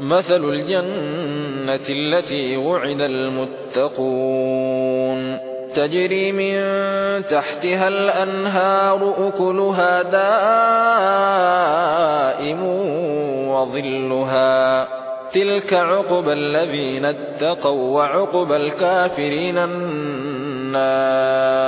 مثل الجنة التي وعد المتقون. تجري من تحتها الأنهار أكلها دائم وظلها. تلك عقب الذين اتقوا وعقب الكافرين النار.